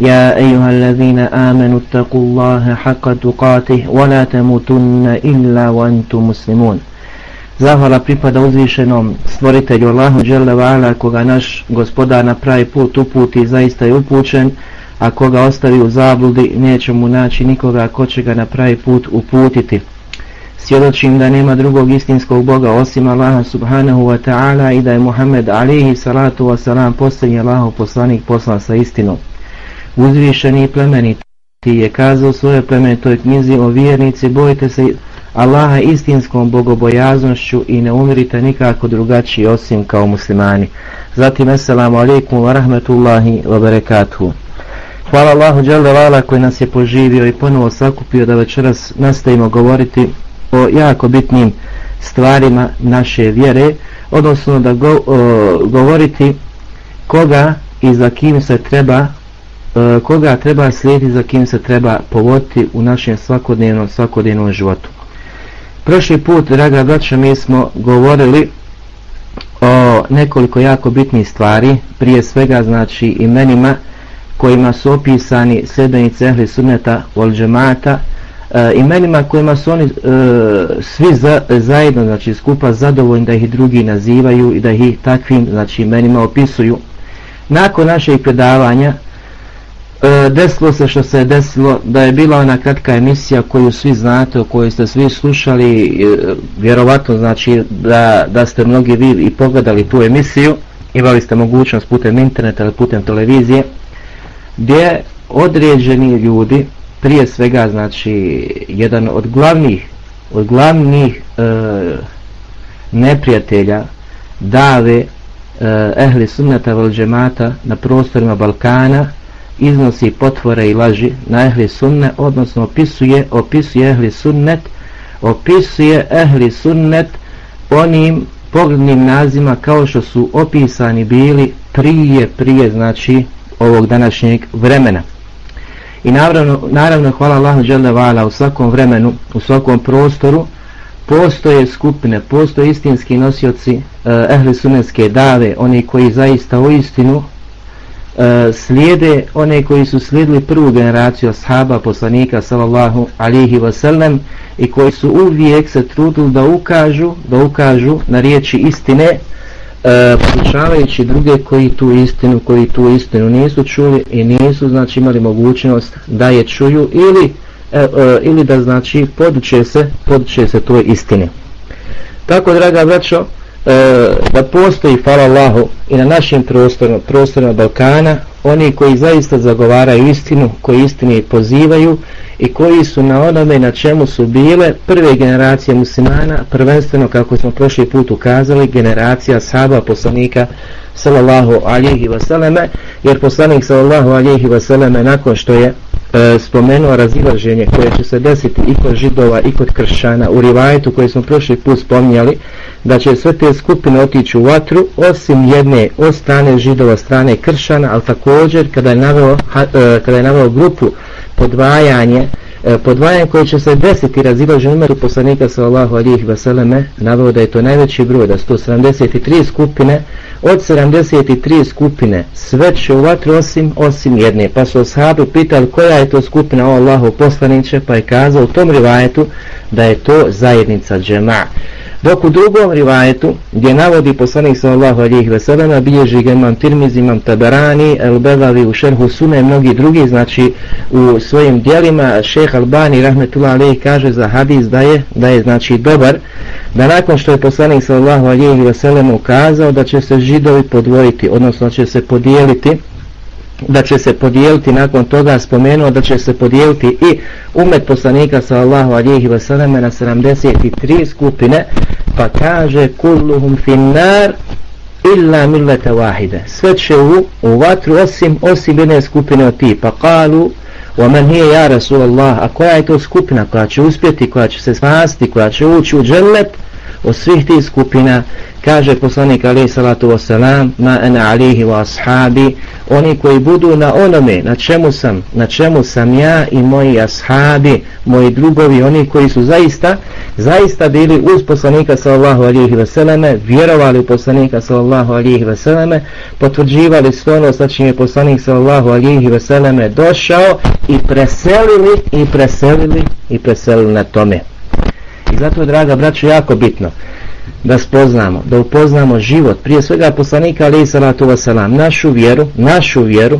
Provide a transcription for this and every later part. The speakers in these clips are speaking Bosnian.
يا أيها الذين آمنوا اتقوا الله حق تقاته ولا تموتن إلا وأنتم مسلمون Zahvala pripada uzvišenom stvoritelju Allahu Đele Vala koga naš gospodar na pravi put uputi zaista je upućen a koga ostavi u zabludi neće mu naći nikoga ko će ga na pravi put uputiti svjedočim da nema drugog istinskog Boga osim Allaha subhanahu wa ta'ala i da je Muhammed alihi salatu wa salam posljednji Allahu poslanik poslan sa istinom uzvišeni i plemeniti je kazao svoje plemenitoj knjizi o vjernici bojite se Allaha istinskom bogobojaznošću i ne umirite nikako drugačiji osim kao muslimani. Zatim assalamu alaikum wa rahmetullahi wa barakatuhu. Hvala Allahu dželle koji nas je poživio i ponovo sakupio da večeras nastavimo govoriti o jako bitnim stvarima naše vjere odnosno da go, o, govoriti koga i za kim se treba E, koga treba slijediti, za kim se treba povoditi u našem svakodnevnom, svakodnevnom životu. Prošli put, draga braća, mi smo govorili o nekoliko jako bitnih stvari, prije svega znači imenima kojima su opisani sljedbenici ehli sunneta vol džemata, e, imenima kojima su oni e, svi za, zajedno, znači skupa zadovoljni da ih drugi nazivaju i da ih takvim znači imenima opisuju. Nakon našeg predavanja, e, desilo se što se je desilo da je bila ona kratka emisija koju svi znate, o kojoj ste svi slušali e, vjerovatno znači da, da ste mnogi vi i pogledali tu emisiju imali ste mogućnost putem interneta ili putem televizije gdje određeni ljudi prije svega znači jedan od glavnih od glavnih e, neprijatelja dave e, ehli sunnata val džemata na prostorima Balkana iznosi potvore i laži na ehli sunne, odnosno opisuje, opisuje ehli sunnet, opisuje ehli sunnet onim pogrednim nazima kao što su opisani bili prije, prije, znači, ovog današnjeg vremena. I naravno, naravno hvala Allahu Đele u svakom vremenu, u svakom prostoru, postoje skupine, postoje istinski nosioci eh, ehli sunnetske dave, oni koji zaista u istinu E, slijede one koji su slijedili prvu generaciju ashaba poslanika sallallahu alihi wasallam i koji su uvijek se trudili da ukažu da ukažu na riječi istine e, podučavajući druge koji tu istinu koji tu istinu nisu čuli i nisu znači imali mogućnost da je čuju ili e, e, ili da znači poduče se poduče se toj istini. Tako draga braćo E, da postoji, hvala Allahu, i na našim prostorima, prostorima Balkana, oni koji zaista zagovaraju istinu, koji istini pozivaju i koji su na onome na čemu su bile prve generacije muslimana, prvenstveno, kako smo prošli put ukazali, generacija sahaba poslanika, sallallahu alihi wasallam, jer poslanik sallallahu alihi wasallam, nakon što je e, spomenuo razilaženje koje će se desiti i kod židova i kod kršćana. U rivajetu koje smo prošli put spominjali da će sve te skupine otići u vatru osim jedne od strane židova strane kršćana ali također kada je naveo, ha, e, kada je naveo grupu podvajanje e, podvajanje koje će se desiti razilaženje umetu poslanika sallallahu alijih vseleme naveo da je to najveći broj da 173 skupine od 73 skupine sve će u vatru osim, osim jedne pa su oshabi pitali koja je to skupina o Allahu poslaniće pa je kazao u tom rivajetu da je to zajednica džema'a dok u drugom rivajetu gdje navodi poslanik sallallahu alihi veselama, bilježi ga imam tirmiz, imam Tabarani, Elbevavi u šerhu sune i mnogi drugi znači u svojim dijelima šeh Albani rahmetullah alihi kaže za hadis da je, da je znači dobar da nakon što je poslanik sallallahu alihi veselama ukazao da će se židovi podvojiti odnosno će se podijeliti da će se podijeliti nakon toga spomenuo da će se podijeliti i umet poslanika sallallahu alihi wasallam na 73 skupine pa kaže kulluhum finnar illa millata wahide. Sve će u, u vatru osim osim jedne skupine od tipa. Kalu ومن هي يا رسول Rasulallah, a koja je to skupina koja će uspjeti, koja će se spasti, koja će ući u džennet, od svih tih skupina? Kaže poslanik alaih salatu wasalam ma ana alihi wa ashabi oni koji budu na onome na čemu sam na čemu sam ja i moji ashabi moji drugovi oni koji su zaista zaista bili uz poslanika sallallahu alihi wasalame vjerovali u poslanika sallallahu alihi wasalame potvrđivali sve ono sa čim je poslanik sallallahu alihi wasalame došao i preselili i preselili i preselili na tome. I zato draga braćo, jako bitno da spoznamo, da upoznamo život, prije svega poslanika alaih salatu wasalam, našu vjeru, našu vjeru,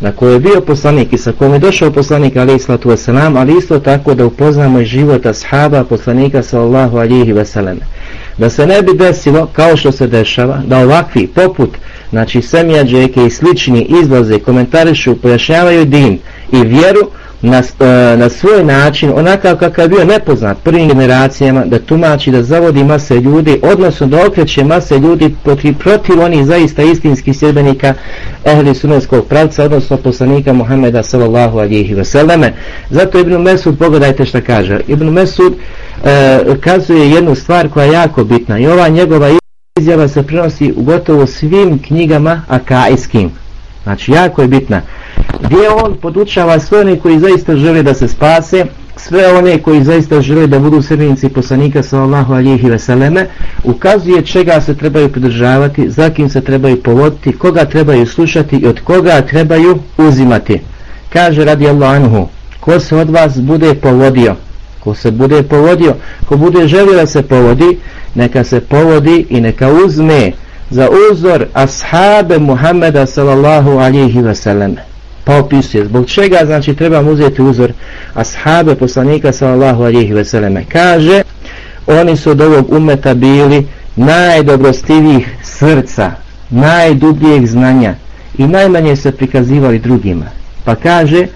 na kojoj je bio poslanik i sa kojom je došao poslanik alaih salatu wasalam, ali isto tako da upoznamo i život ashaba poslanika sallahu alihi wasalam. Da se ne bi desilo, kao što se dešava, da ovakvi, poput, znači semija džeke i slični izlaze, komentarišu, pojašnjavaju din i vjeru, na, e, na svoj način, onakav kakav je bio nepoznat prvim generacijama, da tumači, da zavodi mase ljudi, odnosno da okreće mase ljudi protiv, protiv onih zaista istinskih sljedbenika ehli sunetskog pravca, odnosno poslanika Muhammeda sallallahu alihi veseleme. Zato Ibn Mesud, pogledajte što kaže. Ibn Mesud e, kazuje jednu stvar koja je jako bitna i ova njegova izjava se prenosi u gotovo svim knjigama akaijskim. Znači, jako je bitna gdje on podučava sve one koji zaista žele da se spase, sve one koji zaista žele da budu srednici poslanika sallallahu alihi veseleme, ukazuje čega se trebaju pridržavati, za kim se trebaju povoditi, koga trebaju slušati i od koga trebaju uzimati. Kaže radi Allah anhu, ko se od vas bude povodio, ko se bude povodio, ko bude želio da se povodi, neka se povodi i neka uzme za uzor ashabe Muhammeda sallallahu alihi veseleme pa opisuje zbog čega znači trebamo uzeti uzor ashabe poslanika sallallahu alejhi ve kaže oni su od ovog umeta bili najdobrostivijih srca najdubljeg znanja i najmanje se prikazivali drugima. Pa kaže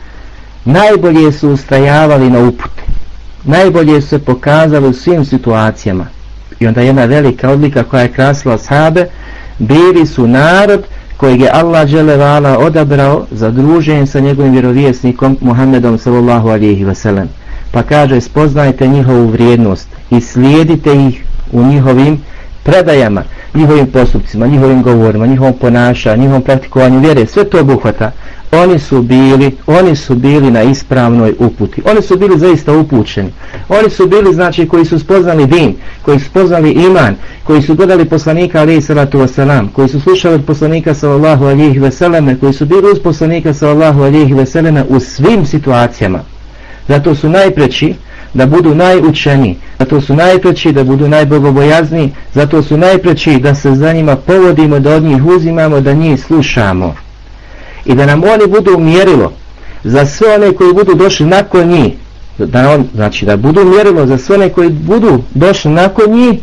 najbolje su ustajavali na upute najbolje su se pokazali u svim situacijama. I onda jedna velika odlika koja je krasila sahabe bili su narod kojeg je Allah dželevala odabrao za druženje sa njegovim vjerovjesnikom Muhammedom sallallahu alihi wasallam. Pa kaže, spoznajte njihovu vrijednost i slijedite ih u njihovim predajama, njihovim postupcima, njihovim govorima, njihovom ponašanju, njihovom praktikovanju vjere, sve to obuhvata oni su bili oni su bili na ispravnoj uputi. Oni su bili zaista upućeni. Oni su bili znači koji su spoznali din koji su spoznali iman koji su gledali poslanika alaihi salatu wasalam koji su slušali od poslanika sallallahu alihi veseleme koji su bili uz poslanika sallallahu alihi veseleme u svim situacijama. Zato su najpreći da budu najučeni, zato su najpreći da budu najbogobojazni, zato su najpreći da se za njima povodimo, da od njih uzimamo, da njih slušamo i da nam oni budu mjerilo za sve one koji budu došli nakon njih da on, znači da budu mjerilo za sve one koji budu došli nakon njih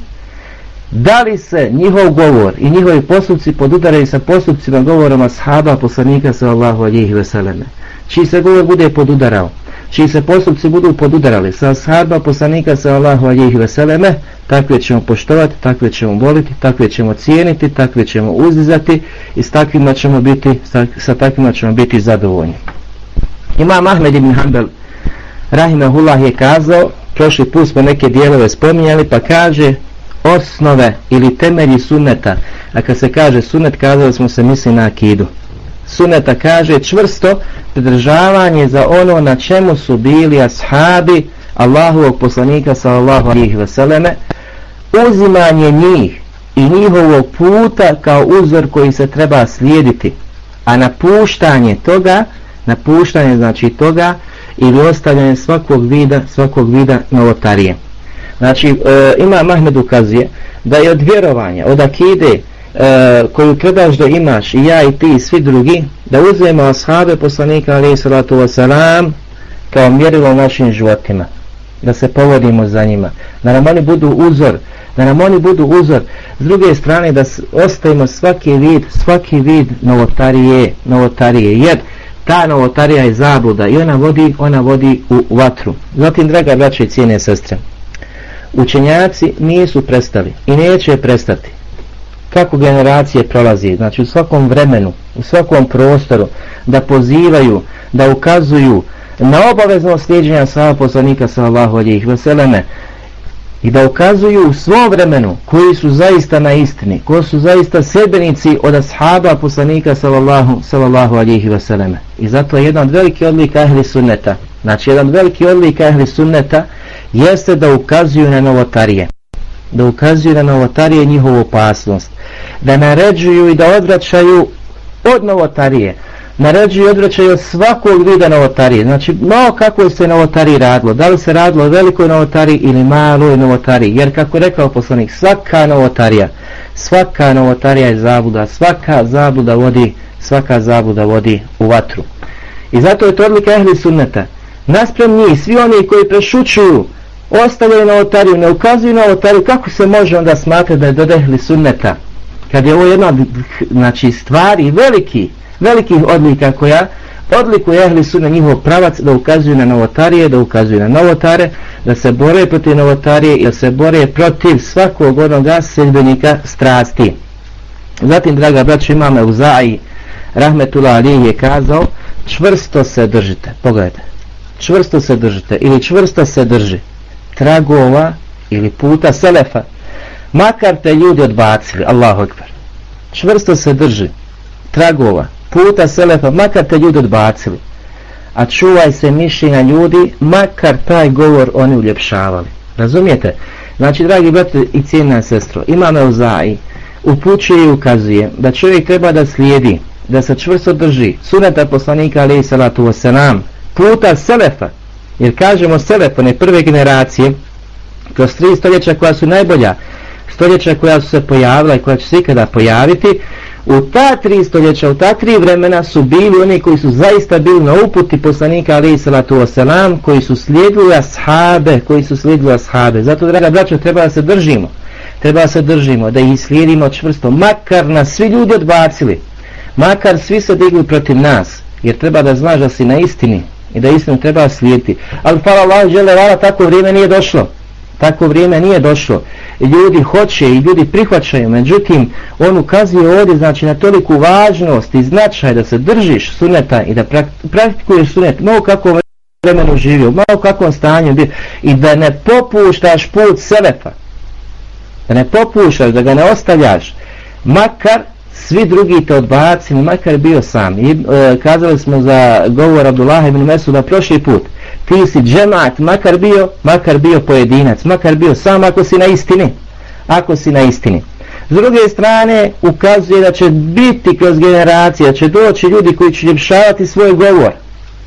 da li se njihov govor i njihovi postupci podudaraju sa postupcima govorom ashaba poslanika sallahu alihi veseleme čiji se govor bude podudarao? Čiji se postupci budu podudarali sa sahaba poslanika sallahu alihi veseleme takve ćemo poštovati, takve ćemo voliti, takve ćemo cijeniti, takve ćemo uzdizati i s takvima ćemo biti, sa, sa takvima ćemo biti zadovoljni. Imam Ahmed ibn Hanbel Rahimahullah je kazao, prošli put smo neke dijelove spominjali, pa kaže osnove ili temelji sunneta, a kad se kaže sunnet, kazali smo se misli na akidu suneta kaže čvrsto pridržavanje za ono na čemu su bili ashabi Allahovog poslanika sallallahu alejhi ve selleme uzimanje njih i njihovog puta kao uzor koji se treba slijediti a napuštanje toga napuštanje znači toga ili ostavljanje svakog vida svakog vida novotarije. Znači e, ima Mahmed ukazuje da je od vjerovanja od akide e, koju trebaš da imaš i ja i ti i svi drugi da uzmemo ashabe poslanika alaih salatu wasalam kao mjerilo našim životima da se povodimo za njima da nam oni budu uzor da nam oni budu uzor. S druge strane da ostavimo svaki vid svaki vid novotarije novotarije jer ta novotarija je zabluda i ona vodi ona vodi u vatru. Zatim draga braće i cijene sestre učenjaci nisu prestali i neće prestati kako generacije prolazi znači u svakom vremenu u svakom prostoru da pozivaju da ukazuju na obavezno sljeđenja sahaba poslanika sallallahu alihi veseleme i da ukazuju u svom vremenu koji su zaista na istini, ko su zaista sedbenici od ashaba poslanika sallallahu, sallallahu alihi veseleme. I zato je jedan veliki odlika ehli sunneta, znači jedan od veliki odlika ehli sunneta jeste da ukazuju na novotarije da ukazuju na novotarije njihovu opasnost da naređuju i da odvraćaju od novotarije naređuju i odvraćaju od svakog vida novotarije. Znači malo kako se novotariji radilo da li se radilo o velikoj novotariji ili maloj novotariji jer kako je rekao poslanik svaka novotarija svaka novotarija je zabuda svaka zabuda vodi svaka zabuda vodi u vatru. I zato je to odlika ehli sunneta. Nasprem njih svi oni koji prešućuju ostavljaju otariju, ne ukazuju novotariju, kako se može onda smatrati da je dodehli sunneta? Kad je ovo jedna znači, stvari veliki, velikih odlika koja odlikuje ehli sunne njihov pravac da ukazuju na novotarije, da ukazuju na novotare, da se bore protiv novotarije i da se bore protiv svakog onoga sredbenika strasti. Zatim, draga braćo, imame Uzai, Rahmetullah Ali je kazao, čvrsto se držite, pogledajte, čvrsto se držite ili čvrsto se drži tragova ili puta selefa. Makar te ljudi odbacili Allahu ekber. Čvrsto se drži tragova puta selefa makar te ljudi odbacili. A čuvaj se mišljenja ljudi makar taj govor oni uljepšavali. Razumijete? Znači dragi brate i cijena sestro imam u upućuje i ukazuje da čovjek treba da slijedi da se čvrsto drži suneta poslanika alaihi salatu wasalam puta selefa jer kažemo selepone prve generacije kroz tri stoljeća koja su najbolja stoljeća koja su se pojavila i koja će se ikada pojaviti u ta tri stoljeća, u ta tri vremena su bili oni koji su zaista bili na uputi poslanika alaihi salatu wasalam koji su slijedili ashabe koji su slijedili ashabe. Zato draga braćo, treba da se držimo treba da se držimo da ih slijedimo čvrsto makar nas svi ljudi odbacili makar svi se digli protiv nas jer treba da znaš da si na istini i da istinu treba slijediti. Ali hvala Allah, žele vala, tako vrijeme nije došlo. Tako vrijeme nije došlo. Ljudi hoće i ljudi prihvaćaju, međutim, on ukazuje ovdje znači, na toliku važnost i značaj da se držiš suneta i da praktikuješ sunet, malo kako vremenu živio, malo kakvom stanju bio i da ne popuštaš put selefa. Da ne popuštaš, da ga ne ostavljaš. Makar svi drugi te odbacili, makar bio sam. I, e, kazali smo za govor Abdullah ibn Mesuda prošli put. Ti si džemat, makar bio, makar bio pojedinac, makar bio sam ako si na istini. Ako si na istini. S druge strane, ukazuje da će biti kroz generacije, će doći ljudi koji će ljepšavati svoj govor,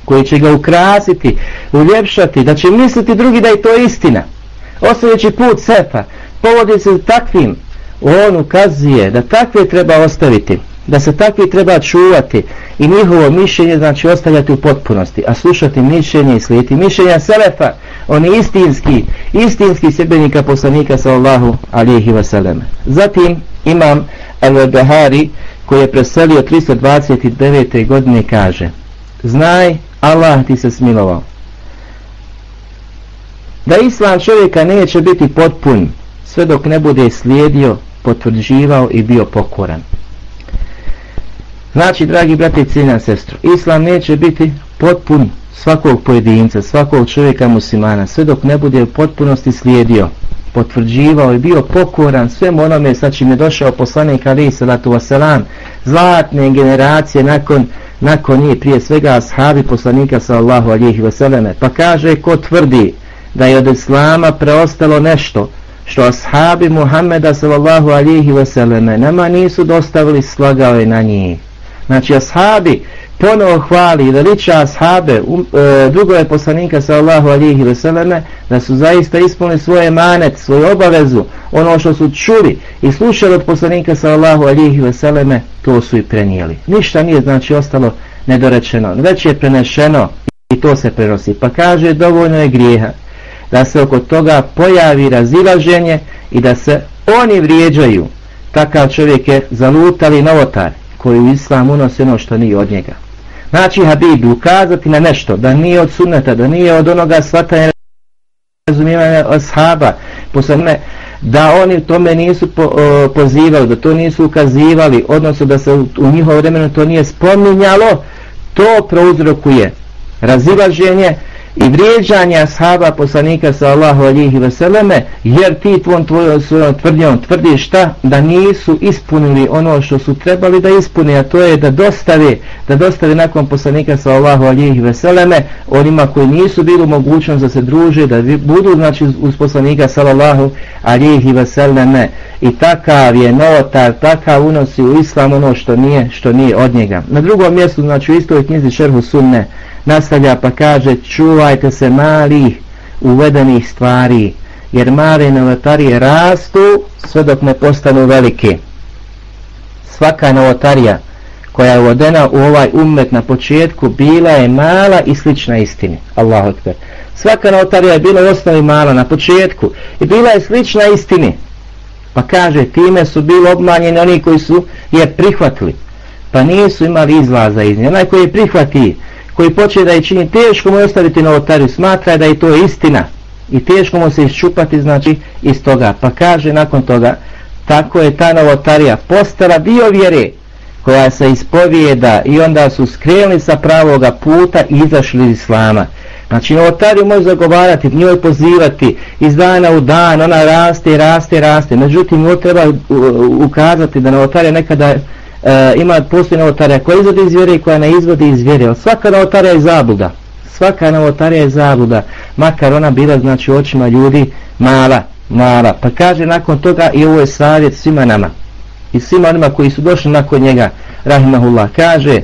koji će ga ukrasiti, uljepšati, da će misliti drugi da je to istina. Ostavljajući put sefa, povodi se takvim on ukazuje da takve treba ostaviti, da se takve treba čuvati i njihovo mišljenje znači ostavljati u potpunosti, a slušati mišljenje i slijeti mišljenja Selefa, oni istinski, istinski sebenika poslanika sallahu alihi wasallam. Zatim imam Al-Bahari koji je preselio 329. godine kaže Znaj, Allah ti se smilovao. Da islam čovjeka neće biti potpun sve dok ne bude slijedio potvrđivao i bio pokoran. Znači, dragi brate i cijena sestru, Islam neće biti potpun svakog pojedinca, svakog čovjeka muslimana, sve dok ne bude u potpunosti slijedio, potvrđivao i bio pokoran svem onome sa čim je došao poslanik Ali Salatu Wasalam, zlatne generacije nakon, nakon nje, prije svega ashabi poslanika sallahu alihi wasalame, pa kaže ko tvrdi da je od Islama preostalo nešto, što ashabi Muhammeda sallallahu alihi vseleme nama nisu dostavili slagao je na njih. Znači ashabi ponovo hvali i veliča ashabe um, e, drugove poslanika sallallahu alihi vseleme, da su zaista ispunili svoje manet, svoju obavezu, ono što su čuli i slušali od poslanika sallallahu alihi vseleme, to su i prenijeli. Ništa nije znači ostalo nedorečeno, već je prenešeno i to se prenosi. Pa kaže dovoljno je grijeha da se oko toga pojavi razilaženje i da se oni vrijeđaju. Takav čovjek je zalutali novotar koji u islam unosi ono što nije od njega. Znači Habib ukazati na nešto da nije od sunneta da nije od onoga svatanja razumijevanja ashaba posebne da oni tome nisu po, o, pozivali da to nisu ukazivali odnosno da se u, u njihovo vremenu to nije spominjalo to prouzrokuje razilaženje i vrijeđanja ashaba poslanika sallahu alihi veseleme jer ti tvojom tvojom svojom tvrdnjom tvrdiš šta? Da nisu ispunili ono što su trebali da ispune a to je da dostave da dostave nakon poslanika sallahu alihi veseleme onima koji nisu bili mogućnost da se druže da budu znači uz poslanika sallahu alihi veseleme i takav je notar takav unosi u islam ono što nije što nije od njega. Na drugom mjestu znači u istoj knjizi šerhu sunne nastavlja pa kaže čuvajte se malih uvedenih stvari jer male novotarije rastu sve dok ne postanu velike. Svaka novotarija koja je uvedena u ovaj umet na početku bila je mala i slična istini. Allahu akbar svaka novotarija je bila u osnovi mala na početku i bila je slična istini. Pa kaže time su bili obmanjeni oni koji su je prihvatili pa nisu imali izlaza iz nje. Onaj koji je prihvati koji počne da je čini teško mu ostaviti novotariju, smatra da je to istina i teško mu se iščupati znači iz toga. Pa kaže nakon toga, tako je ta novotarija postala dio vjere koja se ispovijeda i onda su skrenuli sa pravoga puta i izašli iz islama. Znači novotariju može zagovarati, njoj pozivati iz dana u dan, ona raste, raste, raste. Međutim, nju treba ukazati da novotarija nekada e, ima postoji novotarija koja izvodi iz vjere i koja ne izvodi iz vjere. Svaka novotarija je zabuda. Svaka novotarija je zabuda. Makar ona bila znači očima ljudi mala, mala. Pa kaže nakon toga i ovo je savjet svima nama. I svima onima koji su došli nakon njega. Rahimahullah kaže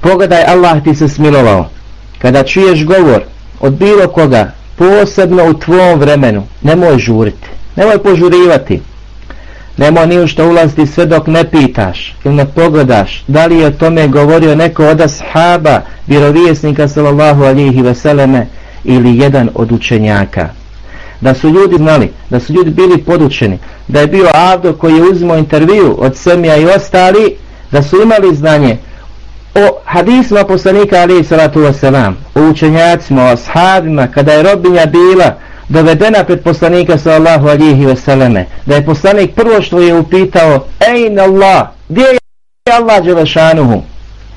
Pogledaj Allah ti se smilovao. Kada čuješ govor od bilo koga posebno u tvom vremenu nemoj žuriti. Nemoj požurivati. Nemoj ni u što ulaziti sve dok ne pitaš ili ne pogledaš da li je o tome govorio neko od ashaba, vjerovijesnika sallallahu alihi veseleme ili jedan od učenjaka. Da su ljudi znali, da su ljudi bili podučeni, da je bio Avdo koji je uzimao intervju od Semija i ostali, da su imali znanje o hadisma poslanika alihi salatu wasalam, o učenjacima, o ashabima, kada je robinja bila dovedena pred poslanika sallallahu alihi veseleme da je poslanik prvo što je upitao ejn Allah? Gdje je Allah Đelešanuhu?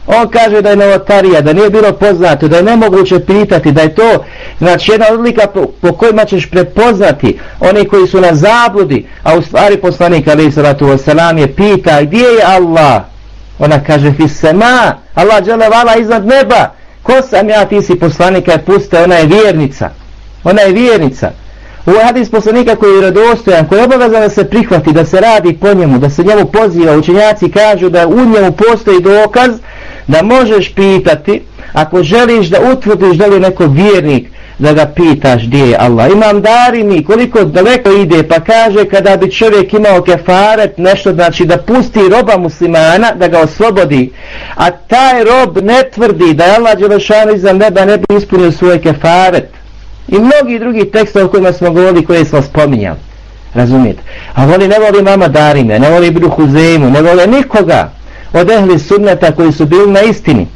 On kaže da je novotarija da nije bilo poznato da je nemoguće pitati da je to znači jedna odlika po, po kojima ćeš prepoznati oni koji su na zabludi a u stvari poslanik alihi sallatu veselam je pita gdje je Allah? Ona kaže fisema Allah Đelevala iznad neba. Ko sam ja? Ti si poslanika je puste ona je vjernica ona je vjernica. Ovo ovaj je hadis poslanika koji je radostojan, koji je obavezan da se prihvati, da se radi po njemu, da se njemu poziva. Učenjaci kažu da u njemu postoji dokaz da možeš pitati, ako želiš da utvrdiš da li neko vjernik, da ga pitaš gdje je Allah. Imam dari mi koliko daleko ide pa kaže kada bi čovjek imao kefaret nešto znači da pusti roba muslimana da ga oslobodi a taj rob ne tvrdi da je Allah Đelešanu iza neba ne bi ispunio svoj kefaret I mnogi drugi tekste o kojima smo govorili koje smo spominjali. Razumijete? A voli ne voli mama Darime, ne voli Ibnu Huzeimu, ne voli nikoga od ehli sunneta koji su bili na istini.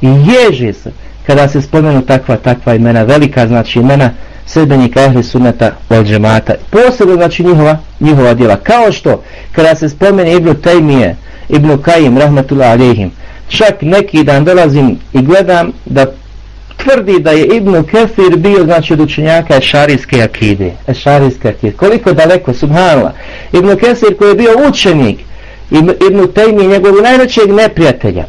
I ježi se kada se spomenu takva, takva imena, velika znači imena sredbenika ehli sunneta od džemata. Posebno znači njihova, njihova djela. Kao što kada se spomene Ibnu Tejmije, Ibnu Kajim, rahmatullah alihim, čak neki dan dolazim i gledam da tvrdi da je Ibnu Kefir bio znači od učenjaka Ešarijske akide. Ešarijske akide. Koliko daleko, subhanallah. Ibnu Kefir koji je bio učenik Ibnu Tejmi, njegovog najvećeg neprijatelja,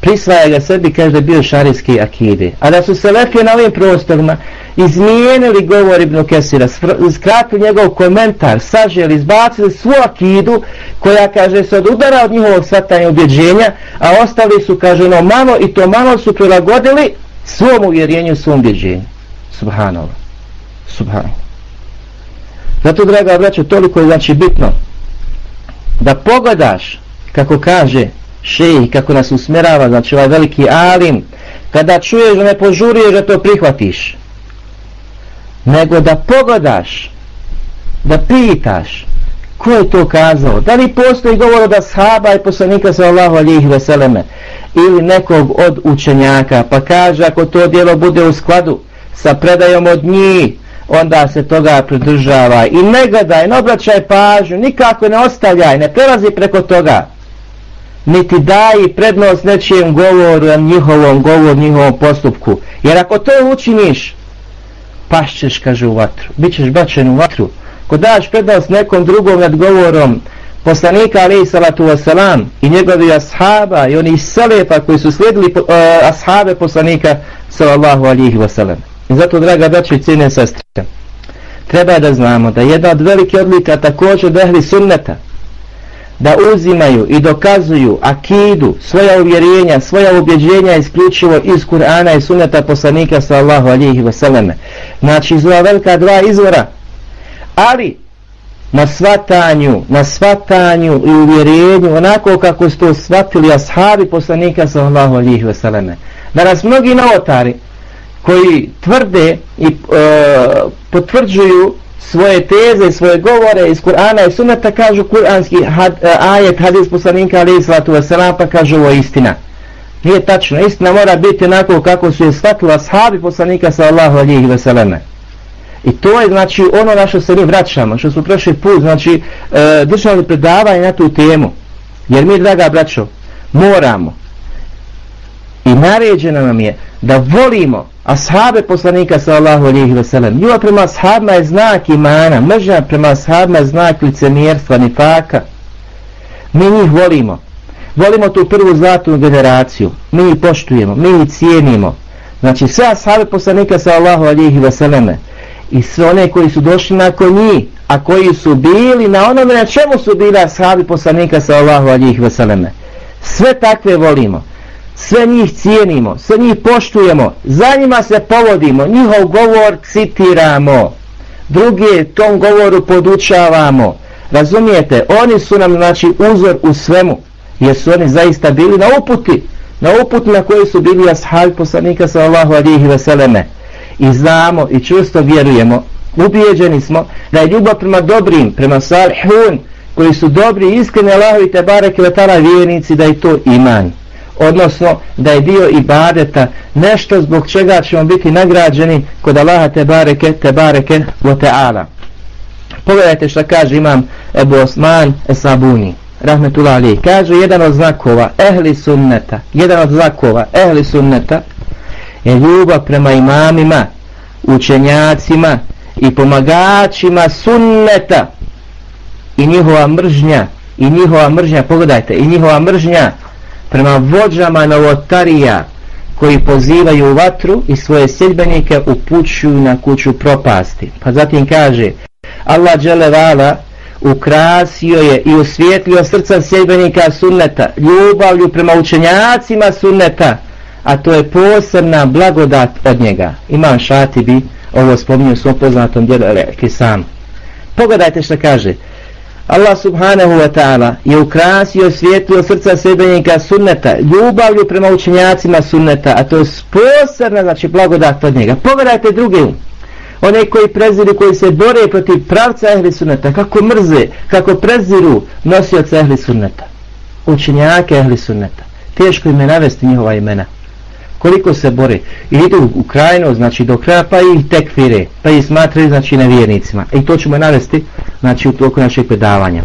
prisvaja ga sebi, kaže da je bio šarijski akide. A da su se lepio na ovim prostorima, izmijenili govor Ibnu Kesira, skratili njegov komentar, saželi, izbacili svu akidu, koja, kaže, se odudara od njihovog svatanja objeđenja, a ostali su, kaže, no malo i to malo su prilagodili svom uvjerenju, svom objeđenju. Subhanallah. Subhanallah. Zato, draga braćo, toliko je znači bitno da pogledaš, kako kaže šeji, kako nas usmerava, znači ovaj veliki alim, kada čuješ da ne požuriješ da to prihvatiš, nego da pogledaš, da pitaš, ko je to kazao, da li postoji govor da ashaba i poslanika sa Allahu alijih veseleme, ili nekog od učenjaka, pa kaže ako to djelo bude u skladu sa predajom od njih, onda se toga pridržava i ne gledaj, ne obraćaj pažnju, nikako ne ostavljaj, ne prelazi preko toga. niti daji prednost nečijem govoru, njihovom govoru, njihovom postupku. Jer ako to učiniš, pašćeš, kaže, u vatru. Bićeš bačen u vatru. Ko daš prednost nekom drugom nad govorom poslanika, alaih salatu wasalam, i njegovi ashaba, i oni selefa koji su slijedili uh, ashabe poslanika, sallallahu alaihi wasalam. I zato, draga braće i cijene sestre, treba da znamo da jedna od velike odlika također dehli sunneta, da uzimaju i dokazuju akidu, svoja uvjerenja, svoja ubjeđenja isključivo iz Kur'ana i sunneta poslanika sallallahu alaihi vseleme. Znači iz ova velika dva izvora, ali na svatanju, na svatanju i uvjerenju, onako kako su to svatili ashabi poslanika sallallahu alihi vseleme. Da nas mnogi novotari koji tvrde i e, potvrđuju svoje teze, svoje govore iz Kur'ana i Sunnata kažu kur'anski had, uh, ajet hadis poslanika alaihi sallatu wasalam pa kažu ovo istina. Nije tačno, istina mora biti onako kako su je shvatili ashabi poslanika sallallahu alihi wasalame. I to je znači ono na što se mi vraćamo, što smo prošli put, znači e, držali predavanje na tu temu. Jer mi, draga braćo, moramo i naređeno nam je da volimo ashabe poslanika sallallahu alejhi ve sellem. Ljubav prema ashabima je znak imana, mržnja prema ashabima je znak licemjerstva, nifaka. Mi njih volimo. Volimo tu prvu zlatnu generaciju. Mi ih poštujemo, mi ih cijenimo. Znači sve ashabe poslanika sallallahu alejhi ve selleme i sve one koji su došli nakon njih, a koji su bili na onome na čemu su bili ashabi poslanika sallallahu alejhi ve. Sve takve volimo sve njih cijenimo, sve njih poštujemo, za njima se povodimo, njihov govor citiramo, druge tom govoru podučavamo. Razumijete, oni su nam znači uzor u svemu, jer su oni zaista bili na uputi, na uputi na koji su bili ashabi poslanika sallahu alijih veseleme. I znamo i čusto vjerujemo, ubijeđeni smo da je ljubav prema dobrim, prema salihun, koji su dobri, iskreni Allahovi te bareke vetala vjernici, da je to iman. Odnosno da je dio ibadeta nešto zbog čega ćemo biti nagrađeni kod Allaha te bareke te bareke wa ta'ala. Pogledajte što kaže imam Ebu Osman Esabuni rahmetullah ali kaže jedan od znakova ehli sunneta jedan od znakova ehli sunneta je ljubav prema imamima učenjacima i pomagačima sunneta i njihova mržnja i njihova mržnja pogledajte i njihova mržnja prema vođama novotarija koji pozivaju u vatru i svoje sjedbenike upućuju na kuću propasti. Pa zatim kaže Allah dželevala ukrasio je i usvijetlio srca sjedbenika sunneta ljubavlju prema učenjacima sunneta a to je posebna blagodat od njega. Imam šati bi ovo spominio u svom poznatom djelu rekli sam. Pogledajte što kaže Allah subhanahu wa ta'ala je ukrasio svijetlo srca sredbenika sunneta, ljubavlju prema učenjacima sunneta, a to je posebna, znači blagodat od njega. Pogledajte druge, one koji preziru, koji se bore protiv pravca ehli sunneta, kako mrze, kako preziru nosioca ehli sunneta, učenjake ehli sunneta. Teško im je navesti njihova imena koliko se bore? I idu u krajinu, znači do kraja pa ih tekfire, pa ih smatraju znači nevjernicima. I to ćemo navesti znači u toku našeg predavanja.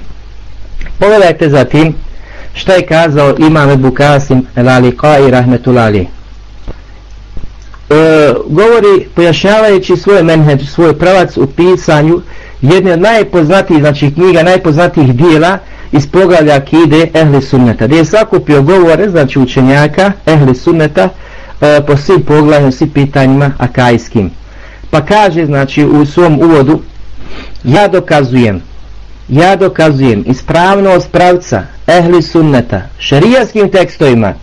Pogledajte zatim šta je kazao imam Ebu Kasim Lalika i Rahmetulali e, govori pojašnjavajući svoje menheđ, svoj pravac u pisanju jedne od najpoznatijih znači knjiga, najpoznatijih dijela iz poglavlja akide Ehli Sunneta gdje je sakupio govore znači učenjaka Ehli Sunneta e, po svim pogledima, svim pitanjima akajskim. Pa kaže, znači, u svom uvodu, ja dokazujem, ja dokazujem ispravnost pravca ehli sunneta šarijaskim tekstovima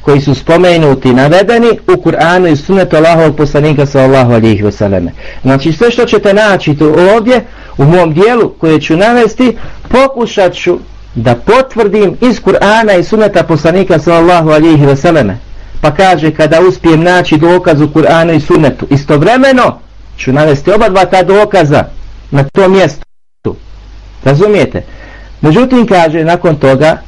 koji su spomenuti, navedeni u Kur'anu i sunnetu Allahovog poslanika sallallahu alihi vseleme. Znači sve što ćete naći tu ovdje, u mom dijelu koje ću navesti, pokušat ću da potvrdim iz Kur'ana i sunneta poslanika sallallahu alihi wasallam pa kaže kada uspijem naći dokaz u Kur'anu i Sunnetu. Istovremeno ću navesti oba dva ta dokaza na to mjestu. Razumijete? Međutim kaže nakon toga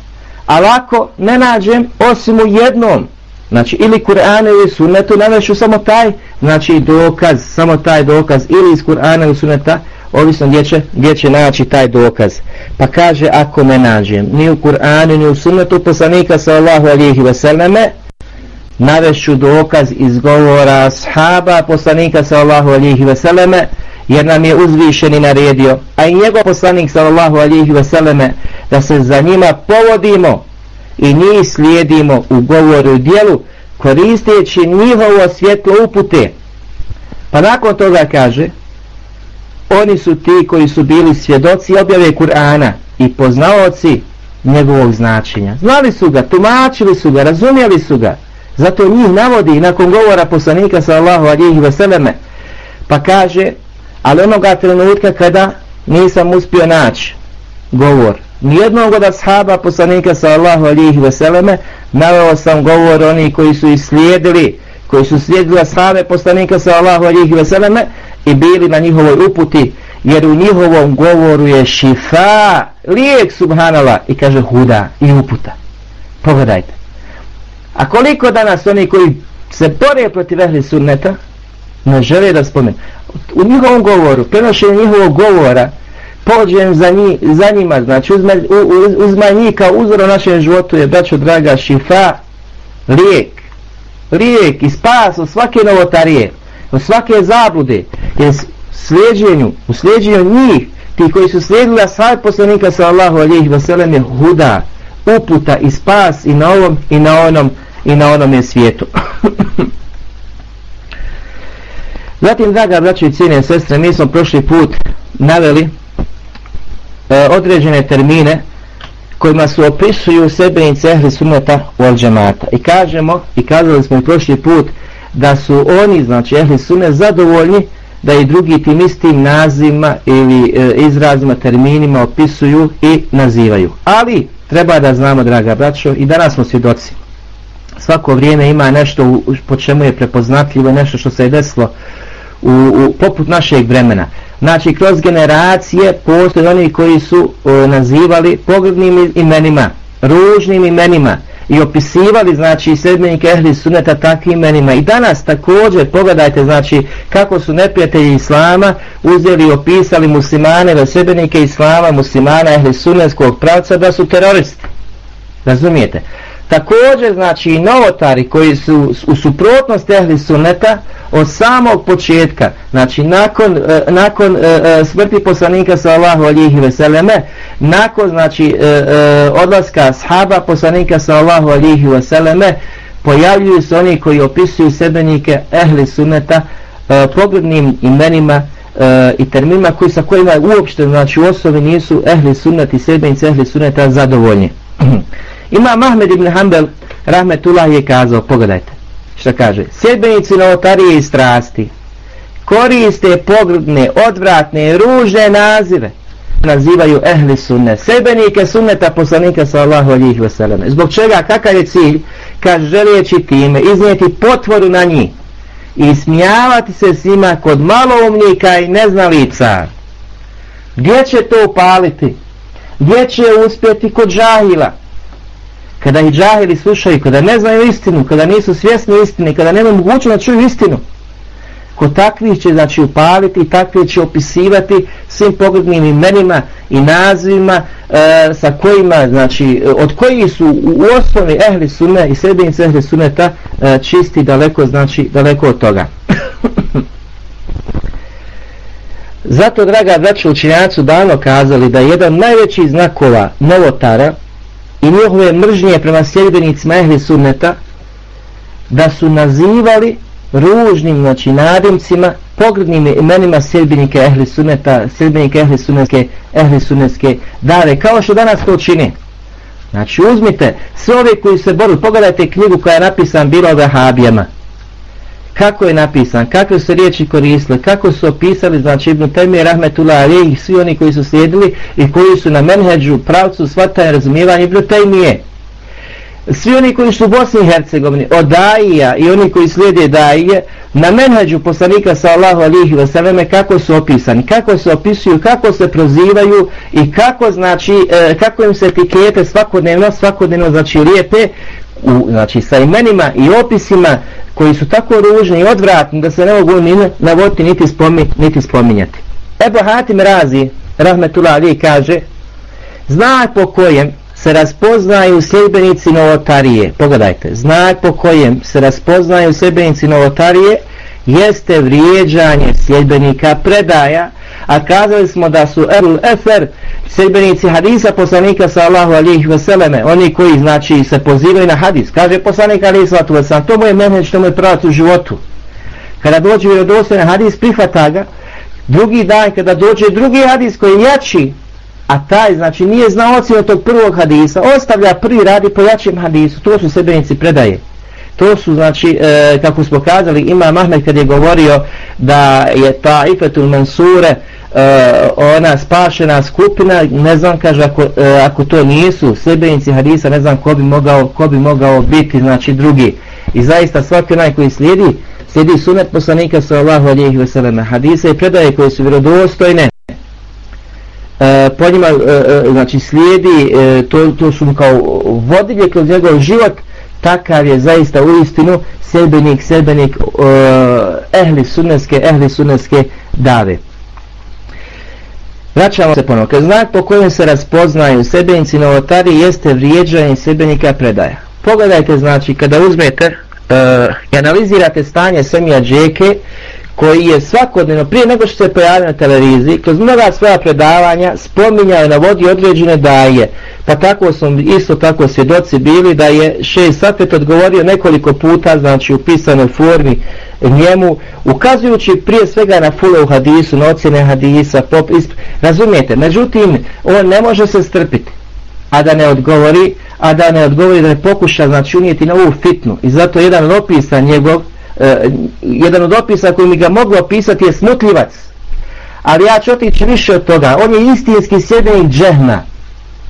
ali ako ne nađem osim u jednom znači ili Kur'anu ili Sunnetu navešu samo taj znači dokaz samo taj dokaz ili iz Kur'ana ili Sunneta ovisno gdje će, gdje će naći taj dokaz. Pa kaže, ako ne nađem ni u Kur'anu, ni u sunnetu poslanika sallahu alihi vseleme, navešću dokaz iz govora sahaba poslanika sallahu alihi veseleme jer nam je uzvišeni naredio, a i njegov poslanik sallallahu alihi veseleme da se za njima povodimo i njih slijedimo u govoru i dijelu, koristeći njihovo svjetlo upute. Pa nakon toga kaže, oni su ti koji su bili svjedoci objave Kur'ana i poznaoci njegovog značenja. Znali su ga, tumačili su ga, razumjeli su ga. Zato njih navodi nakon govora poslanika sallahu alihi veseleme. Pa kaže, ali onoga trenutka kada nisam uspio naći govor nijednog od ashaba poslanika sallahu alihi veseleme naveo sam govor oni koji su islijedili, koji su slijedili ashave poslanika sallahu alihi veseleme i bili na njihovoj uputi, jer u njihovom govoru je šifa, lijek subhanala i kaže huda i uputa. Pogledajte. A koliko danas oni koji se bore protiv ehli sunneta, ne žele da spomenu. U njihovom govoru, prenošenje njihovog govora, pođem za, njih, za njima, znači uzme, uzme njih kao uzor u našem životu je, braćo draga, šifa, lijek, lijek i spas od svake novotarije, od svake zablude, jer slijedženju, u slijedženju njih, ti koji su slijedili asfalt poslanika sallahu alijih vaselem je huda, uputa i spas i na ovom i na onom i na onome svijetu. Zatim, draga braćo i cijene sestre, mi smo prošli put naveli e, određene termine kojima su opisuju sebenice ehli sunneta u al-đamata. I kažemo, i kazali smo prošli put, da su oni, znači ehli sunnet, zadovoljni da i drugi tim istim nazivima ili e, izrazima, terminima opisuju i nazivaju. Ali, treba da znamo, draga braćo, i danas smo svjedoci. Svako vrijeme ima nešto u, po čemu je prepoznatljivo, nešto što se je desilo u, u, poput našeg vremena. Znači, kroz generacije postoje oni koji su o, nazivali pogrebnim imenima, ružnim imenima i opisivali, znači, sredbenike ehli suneta takvim imenima. I danas također, pogledajte, znači, kako su neprijatelji Islama uzeli i opisali muslimane, sredbenike Islama, muslimana ehli sunetskog pravca, da su teroristi. Razumijete? Također, znači, i novotari koji su u suprotnosti ehli sunneta od samog početka, znači, nakon, e, nakon e, e smrti poslanika sallahu alihi veseleme, nakon, znači, e, e, odlaska sahaba poslanika sallahu alihi veseleme, pojavljuju se oni koji opisuju sebenike ehli sunneta e, pogrednim imenima e, i terminima koji sa kojima uopšte, znači, u osobi nisu ehli sunneti, sebenici ehli sunneta zadovoljni. Ima Mahmed ibn Hanbel rahmetullah je kazao, pogledajte što kaže, sjedbenici novotarije i strasti koriste pogrdne, odvratne, ružne nazive nazivaju ehli sunne, sebenike sunneta poslanika sallahu alihi wasallam. Zbog čega, kakav je cilj? Kad želijeći time iznijeti potvoru na njih i smijavati se s njima kod maloumnika i neznalica. Gdje će to upaliti? Gdje će uspjeti kod žahila? Kada ih džahili slušaju, kada ne znaju istinu, kada nisu svjesni istine, kada nema mogućno da čuju istinu, ko takvi će znači upaliti i takvi će opisivati svim pogrednim imenima i nazivima e, sa kojima, znači, od kojih su u osnovi ehli sunne i sredbenice ehli sunneta e, čisti daleko, znači, daleko od toga. Zato, draga braća učinjaci, davno kazali da jedan najveći znakova novotara, i njihove mržnje prema sljedbenicima ehli sunneta da su nazivali ružnim znači nadimcima pogrednim imenima sljedbenike ehli sunneta sljedbenike ehli sunnetske ehli sunnetske dave kao što danas to čini znači uzmite sve ove koji se boru pogledajte knjigu koja je napisana bila o vahabijama kako je napisan, kakve su riječi koristili, kako su opisali, znači Ibn Temije, Rahmetullah, Ali i svi oni koji su slijedili i koji su na menheđu pravcu shvatanje razumijevanja Ibn Temije. Svi oni koji su u Bosni i Hercegovini, od Daija i oni koji slijede Daije, na menheđu poslanika sallahu alihi vseleme, kako su opisani, kako se opisuju, kako se prozivaju i kako, znači, e, kako im se etikete svakodnevno, svakodnevno, znači lijepe, u, znači sa imenima i opisima koji su tako ružni i odvratni da se ne mogu ni navoditi niti, spomi, niti spominjati. Ebu Hatim Razi, rahmetullah Ali, kaže znak po kojem se raspoznaju sljedbenici novotarije, pogledajte, znak po kojem se raspoznaju sljedbenici novotarije jeste vrijeđanje sljedbenika predaja, a kazali smo da su Erul Efer, sredbenici hadisa poslanika sallahu alihi veseleme, oni koji znači se pozivaju na hadis, kaže poslanik alihi sallatu veselam, to mu je menheđ, to mu je pravac u životu. Kada dođe vjerodostojni hadis, prihvata ga, drugi dan kada dođe drugi hadis koji je jači, a taj znači nije znao ocjenu tog prvog hadisa, ostavlja prvi radi po jačem hadisu, to su sebenici predaje. To su znači, e, kako smo kazali, ima Mahmed kad je govorio da je ta Ifetul Mansure, Eh, ona spašena skupina, ne znam, kaže, ako, eh, ako to nisu sebenici hadisa, ne znam ko bi mogao, ko bi mogao biti, znači, drugi. I zaista svaki onaj koji slijedi, slijedi sunet poslanika sallahu alijih veseleme, hadise i predaje koje su vjerodostojne, e, po njima, e, znači, slijedi, e, to, to su kao vodilje kroz njegov život, takav je zaista u istinu sebenik, sebenik eh, ehli sunneske, ehli sunneske dave. Vraćamo se ponovno. Kad znak po kojem se raspoznaju sebenici novotari jeste vrijeđanje sebenika predaja. Pogledajte, znači, kada uzmete uh, i analizirate stanje Semija Džeke, koji je svakodnevno, prije nego što se pojavio na televiziji, kroz mnoga svoja predavanja spominjao i navodi određene daje. Pa tako su isto tako svjedoci bili da je šest Safet odgovorio nekoliko puta, znači u pisanoj formi njemu, ukazujući prije svega na fule u hadisu, na ocjene hadisa, pop, isp... razumijete, međutim, on ne može se strpiti a da ne odgovori, a da ne odgovori, da ne pokuša, znači unijeti na ovu fitnu. I zato jedan opisa njegov, e, jedan od opisa koji mi ga mogu opisati je smutljivac. Ali ja ću otići više od toga. On je istinski sjedenik džehna.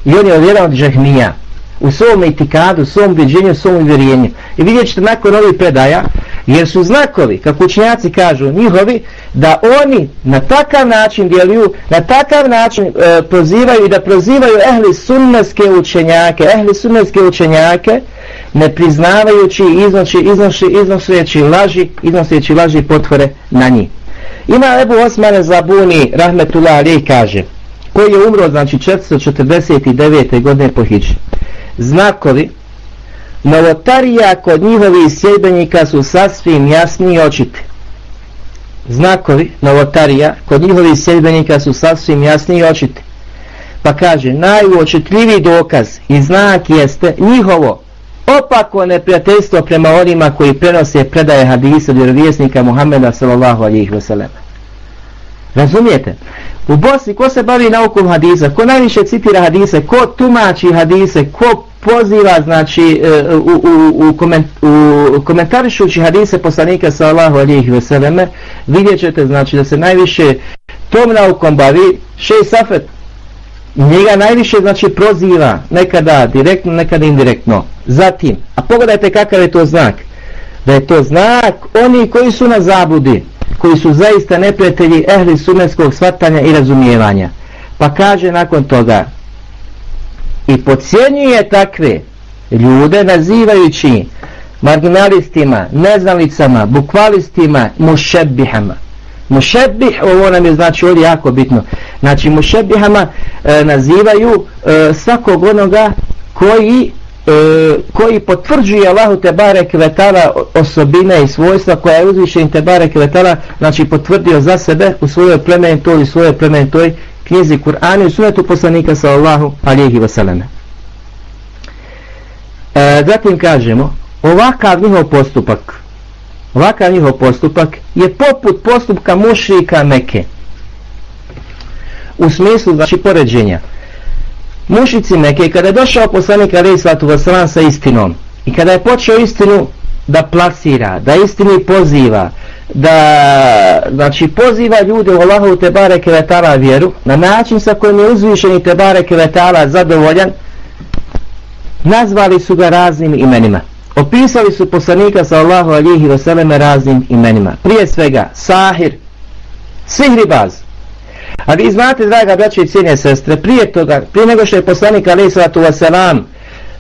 I on je jedan od džehmija. U svom itikadu, u svom ubeđenju, u svom uvjerenju. I vidjet ćete nakon ovih predaja, jer su znakovi, kako učenjaci kažu, njihovi, da oni na takav način djeluju, na takav način e, prozivaju i da prozivaju ehli sunneske učenjake, ehli sunneske učenjake, ne priznavajući iznosi, iznoši, iznoseći laži, iznoseći laži potvore na njih. Ima Ebu Osmane Zabuni, rahmetullah Ali, kaže, koji je umro, znači 449. godine po Hidži. Znakovi novotarija kod njihovih sjedbenika su sasvim jasni i očiti. Znakovi novotarija kod njihovih sjedbenika su sasvim jasni i očiti. Pa kaže, najuočitljiviji dokaz i znak jeste njihovo opako neprijateljstvo prema onima koji prenose predaje hadisa od vjerovjesnika Muhammeda sallallahu alihi wasallam. Razumijete? U Bosni ko se bavi naukom hadisa, ko najviše citira hadise, ko tumači hadise, ko poziva, znači, e, u, u, u, koment, u komentarišući hadise poslanika sallallahu alihi veseleme, vidjet ćete, znači, da se najviše tom naukom bavi šej safet. Njega najviše, znači, proziva, nekada direktno, nekada indirektno. Zatim, a pogledajte kakav je to znak. Da je to znak oni koji su na zabudi, koji su zaista neprijatelji ehli sunnetskog svatanja i razumijevanja. Pa kaže nakon toga i pocijenjuje takve ljude nazivajući marginalistima, neznalicama, bukvalistima, mušebihama. Mušebih, ovo nam je znači ovdje jako bitno, znači mušebihama e, nazivaju e, svakog onoga koji E, koji potvrđuje Allahu Tebare Kvetala osobine i svojstva koja je uzvišen Tebare Kvetala znači potvrdio za sebe u svojoj plemenitoj i svojoj plemenitoj knjizi Kur'ani i sunetu poslanika sa Allahu alihi wasalame e, zatim kažemo ovakav njihov postupak ovakav njihov postupak je poput postupka mušrika Meke u smislu znači poređenja mušici Mekke, kada je došao poslanik Ali Svatu Vasalan sa istinom i kada je počeo istinu da plasira, da istini poziva, da znači poziva ljude u Allahu Tebare Kevetala vjeru, na način sa kojim je uzvišeni Tebare Kevetala zadovoljan, nazvali su ga raznim imenima. Opisali su poslanika sa Allahu alihi selleme raznim imenima. Prije svega, Sahir, Sihribaz, A vi znate, draga braće i cijene sestre, prije toga, prije nego što je poslanik alaih sallatu wasalam,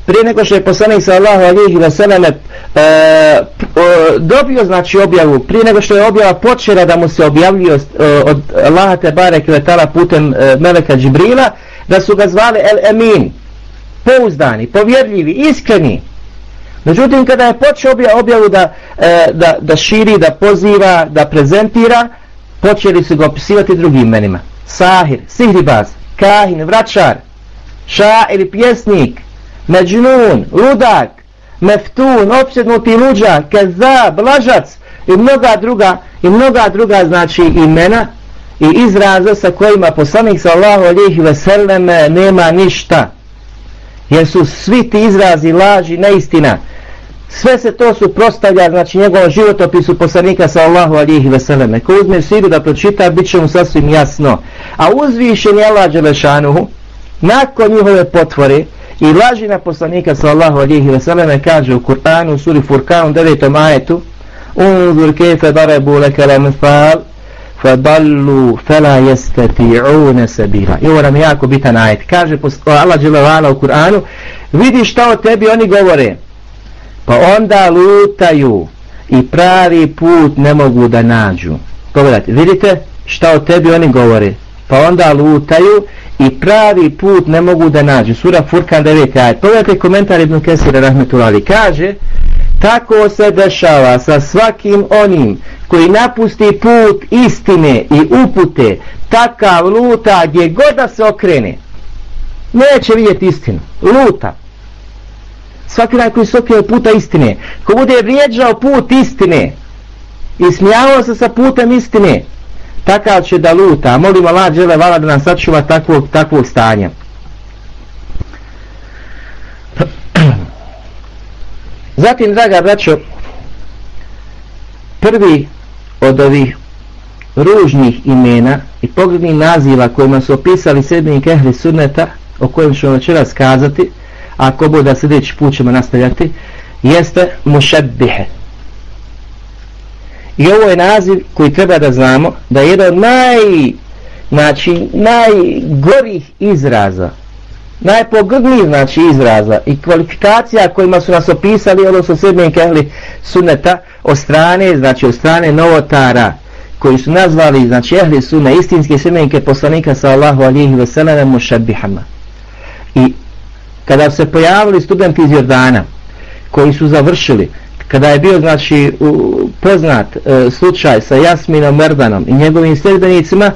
prije nego što je poslanik sallahu alihi wasalam e, dobio znači objavu prije nego što je objava počela da mu se objavljio e, od Allaha Tebare Kvetala putem e, Meleka Džibrila da su ga zvali El Emin pouzdani, povjerljivi, iskreni. Međutim kada je počeo objavu da, e, da, da širi, da poziva da prezentira počeli su ga opisivati drugim imenima. Sahir, Sihribaz, Kahin, Vračar šair, pjesnik Međnun, Ludak meftun, opsjednuti luđa, kezab, lažac i mnoga druga i mnoga druga znači imena i izraza sa kojima poslanik sallahu alihi veseleme nema ništa. Jer su svi ti izrazi laži neistina. istina sve se to suprostavlja znači njegovom životopisu poslanika sallahu alihi veseleme. Ko uzme siru da pročita bit će mu sasvim jasno. A uzvišen je Allah Đelešanuhu nakon njihove potvore i laži na poslanika sallahu alihi veseleme, kaže u Kur'anu u suri Furkanu 9. ajetu unzur kefe darebu leke lamfal fadallu fela jestati'une sabira i ovo nam je jako bitan ajet. Kaže Allah dželevala u Kur'anu vidi šta o tebi oni govore pa onda lutaju i pravi put ne mogu da nađu pogledajte vidite šta o tebi oni govore pa onda lutaju i pravi put ne mogu da nađu. Sura Furkan 9. ajed. Pogledajte komentar Ibn Kesira Rahmetulali. Kaže, tako se dešava sa svakim onim koji napusti put istine i upute, takav luta gdje god da se okrene. Neće vidjeti istinu. Luta. Svaki onaj koji se puta istine. Ko bude vrijeđao put istine i smijavao se sa putem istine, takav će da luta. Molim Allah džele vala da nam sačuva takvog, takvog stanja. Zatim, draga braćo, prvi od ovih ružnih imena i pogrednih naziva kojima su opisali sedmini ehli sunneta, o kojem ćemo večera kazati, ako bude sljedeći put ćemo nastavljati, jeste mušedbihe. I ovo je naziv koji treba da znamo da je jedan od naj, znači, najgorih izraza, najpogrdnijih znači, izraza i kvalifikacija kojima su nas opisali, ono su sedmi suneta od strane, znači od strane novotara, koji su nazvali, znači, ehli sunne, istinske semenike poslanika sa Allahu alihi veselene mušabihama. I kada se pojavili studenti iz Jordana, koji su završili, kada je bio znači u, poznat e, slučaj sa Jasminom Merdanom i njegovim sljedbenicima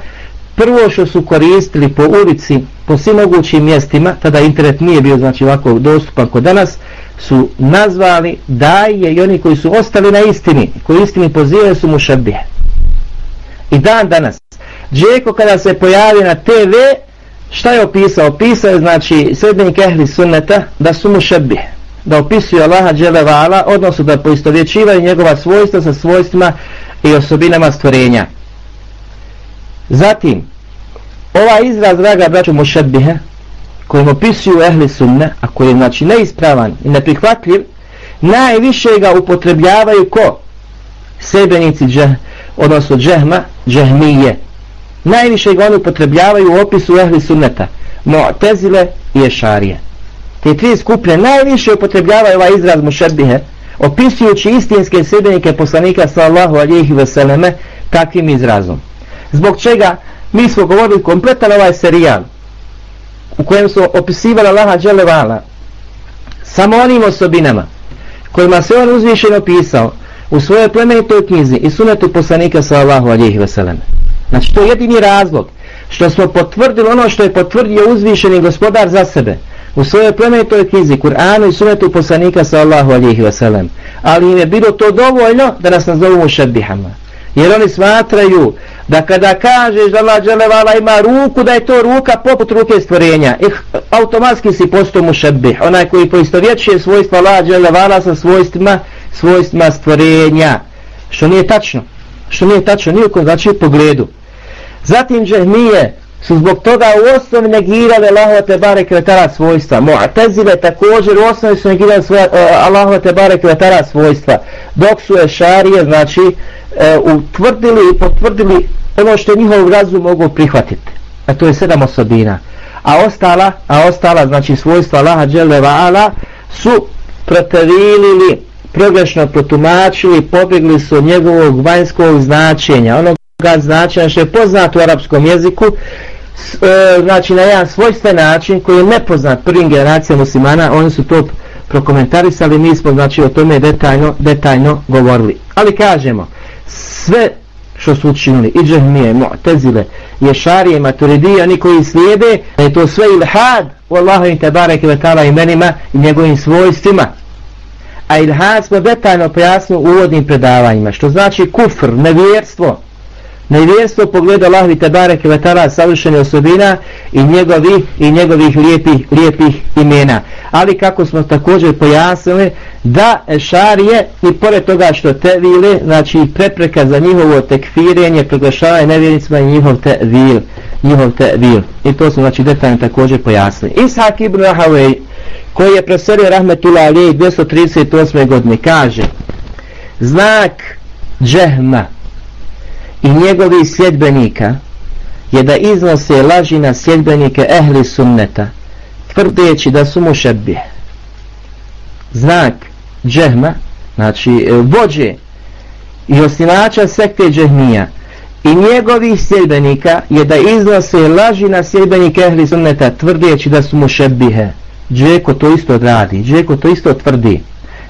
prvo što su koristili po ulici po svim mogućim mjestima tada internet nije bio znači ovako dostupan kod danas su nazvali daje i oni koji su ostali na istini koji istini pozivaju su mu šabije i dan danas Džeko kada se pojavi na TV šta je opisao? opisao je znači sredbenik ehli sunneta da su mu šebih. da opisuju Allaha dželevala, odnosno da poistovjećivaju njegova svojstva sa svojstvima i osobinama stvorenja. Zatim, ova izraz, draga braću šebihe, kojim opisuju ehli sunne, a koji je znači neispravan i neprihvatljiv, najviše ga upotrebljavaju ko? Sebenici džeh, odnosno džehma, džehmije. Najviše ga oni upotrebljavaju u opisu ehli sunneta, mu'tezile i ešarije te tri skupine najviše upotrebljavaju ovaj izraz mušedbihe, opisujući istinske sredbenike poslanika sallahu alihi veseleme takvim izrazom. Zbog čega mi smo govorili kompletan ovaj serijal u kojem su opisivali Allaha Đelevala samo onim osobinama kojima se on uzvišeno opisao u svojoj plemenitoj knjizi i sunetu poslanika sallahu alihi veseleme. Znači to je jedini razlog što smo potvrdili ono što je potvrdio uzvišeni gospodar za sebe u svojoj plemenitoj knjizi Kur'anu i sunetu poslanika sallahu alihi wasalam ali im je bilo to dovoljno da nas nazovu mušadbihama jer oni smatraju da kada kažeš da Allah dželevala ima ruku da je to ruka poput ruke stvorenja. Ih automatski si postao mušadbih onaj koji poistovjećuje svojstva Allah dželevala sa svojstvima svojstvima stvorenja. Što nije tačno. Što nije tačno nijekom znači pogledu zatim džehmije su zbog toga u osnovi negirale Allahova te barek vetara svojstva. Mu'tazile također u osnovi su negirale svoja, e, uh, Allahova te barek vetara svojstva. Dok su ešarije, znači, uh, utvrdili i potvrdili ono što njihov razum mogu prihvatiti. A to je sedam osobina. A ostala, a ostala znači svojstva Allaha dželle ala su protevilili progrešno protumačili, pobjegli su od njegovog vanjskog značenja, onoga značenja što je poznat u arapskom jeziku, e, znači na jedan svojstven način koji je nepoznat prvim generacijama muslimana, oni su to prokomentarisali, mi smo znači o tome detaljno, detaljno govorili. Ali kažemo, sve što su učinili, i džehmije, mu'tezile, ješarije, maturidije, oni koji slijede, da je to sve ilhad u Allahovim i ve ta'ala imenima i njegovim svojstvima. A ilhad smo detaljno pojasnili u uvodnim predavanjima, što znači kufr, nevjerstvo, nevjerstvo pogleda Allahu i tebareke Vatala savršene osobina i njegovih, i njegovih lijepih, lijepih imena ali kako smo također pojasnili da šarije i pored toga što te vile, znači prepreka za njihovo tekfirenje, proglašavanje nevjernicima i njihov te vil, njihov te vil. I to smo znači detaljno također pojasnili. Ishak ibn Rahavej, koji je preselio Rahmetullah Ali 238. godine, kaže znak džehma i njegovi sljedbenika je da iznose laži na sljedbenike ehli sunneta tvrdeći da su mu šebije znak džehma znači e, vođe i osnivača sekte džehmija i njegovih sljedbenika je da iznose laži na sljedbenike ehli sunneta tvrdeći da su mu šebihe džeko to isto radi džeko to isto tvrdi.